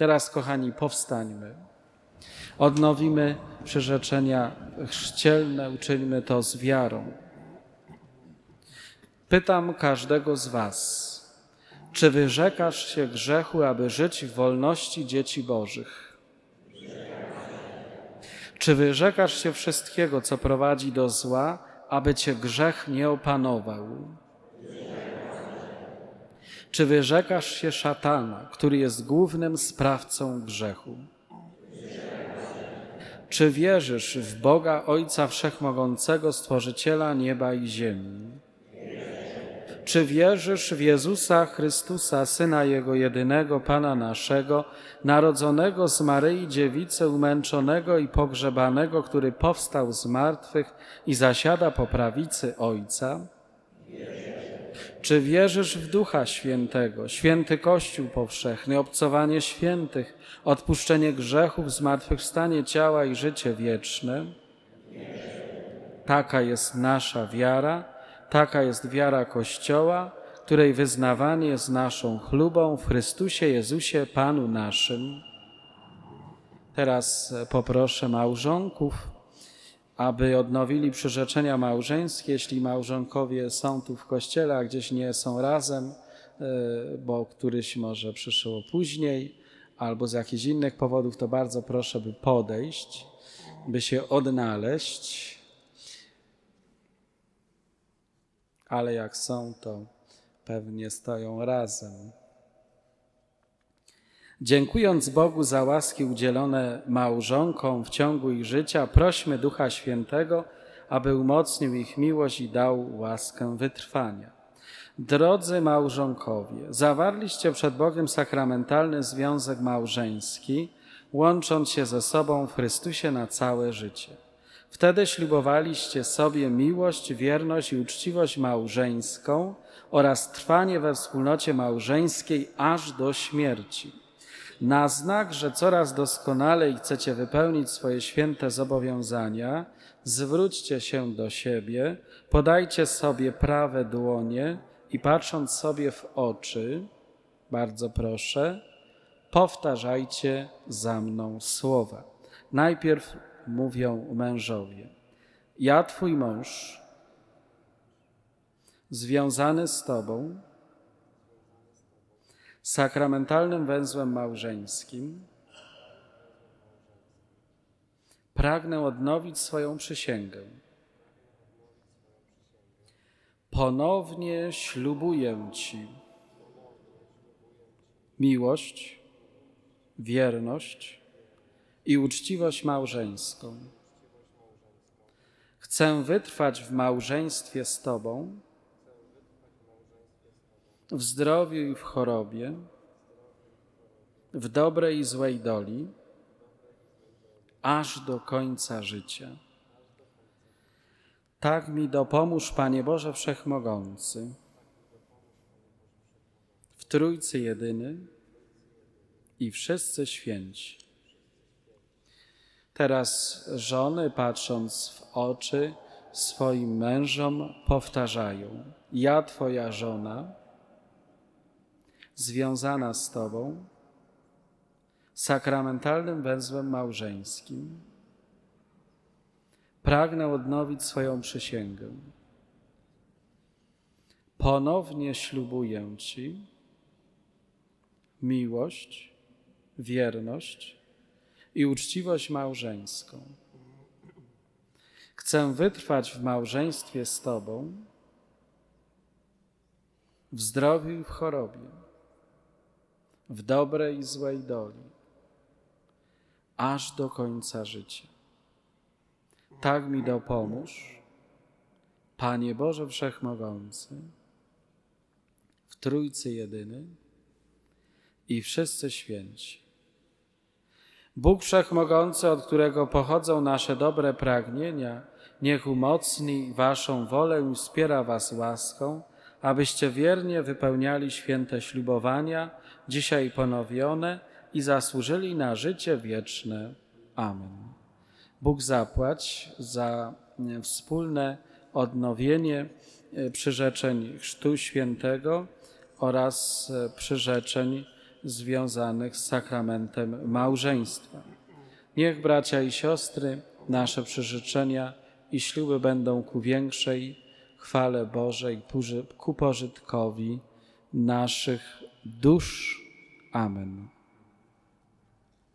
Teraz, kochani, powstańmy. Odnowimy przyrzeczenia chrzcielne, uczyńmy to z wiarą. Pytam każdego z Was, czy wyrzekasz się grzechu, aby żyć w wolności dzieci Bożych? Czy wyrzekasz się wszystkiego, co prowadzi do zła, aby cię grzech nie opanował? Czy wyrzekasz się szatana, który jest głównym sprawcą grzechu? Czy wierzysz w Boga Ojca Wszechmogącego, Stworzyciela nieba i ziemi? Czy wierzysz w Jezusa Chrystusa, Syna Jego jedynego, Pana naszego, narodzonego z Maryi Dziewicy, umęczonego i pogrzebanego, który powstał z martwych i zasiada po prawicy Ojca? Czy wierzysz w Ducha Świętego, święty Kościół powszechny, obcowanie świętych, odpuszczenie grzechów, zmartwychwstanie ciała i życie wieczne? Taka jest nasza wiara, taka jest wiara Kościoła, której wyznawanie jest naszą chlubą w Chrystusie Jezusie, Panu naszym. Teraz poproszę małżonków, aby odnowili przyrzeczenia małżeńskie, jeśli małżonkowie są tu w kościele, a gdzieś nie są razem, e, bo któryś może przyszło później albo z jakichś innych powodów, to bardzo proszę, by podejść, by się odnaleźć. Ale jak są, to pewnie stoją razem. Dziękując Bogu za łaski udzielone małżonkom w ciągu ich życia, prośmy Ducha Świętego, aby umocnił ich miłość i dał łaskę wytrwania. Drodzy małżonkowie, zawarliście przed Bogiem sakramentalny związek małżeński, łącząc się ze sobą w Chrystusie na całe życie. Wtedy ślubowaliście sobie miłość, wierność i uczciwość małżeńską oraz trwanie we wspólnocie małżeńskiej aż do śmierci. Na znak, że coraz doskonalej chcecie wypełnić swoje święte zobowiązania, zwróćcie się do siebie, podajcie sobie prawe dłonie i patrząc sobie w oczy, bardzo proszę, powtarzajcie za mną słowa. Najpierw mówią mężowie: Ja, twój mąż, związany z tobą, sakramentalnym węzłem małżeńskim, pragnę odnowić swoją przysięgę. Ponownie ślubuję Ci miłość, wierność i uczciwość małżeńską. Chcę wytrwać w małżeństwie z Tobą w zdrowiu i w chorobie, w dobrej i złej doli, aż do końca życia. Tak mi dopomóż, Panie Boże Wszechmogący, w Trójcy Jedyny i wszyscy święci. Teraz żony, patrząc w oczy swoim mężom, powtarzają: Ja, Twoja żona, związana z Tobą sakramentalnym węzłem małżeńskim, pragnę odnowić swoją przysięgę. Ponownie ślubuję Ci miłość, wierność i uczciwość małżeńską. Chcę wytrwać w małżeństwie z Tobą, w zdrowiu i w chorobie w dobrej i złej doli, aż do końca życia. Tak mi dopomóż, Panie Boże Wszechmogący, w Trójcy Jedyny i wszyscy święci. Bóg Wszechmogący, od którego pochodzą nasze dobre pragnienia, niech umocni Waszą wolę i wspiera Was łaską, abyście wiernie wypełniali święte ślubowania, dzisiaj ponowione i zasłużyli na życie wieczne. Amen. Bóg zapłać za e, wspólne odnowienie e, przyrzeczeń Chrztu Świętego oraz e, przyrzeczeń związanych z sakramentem małżeństwa. Niech bracia i siostry, nasze przyrzeczenia i śluby będą ku większej chwale Bożej, ku pożytkowi naszych dusz. Amen.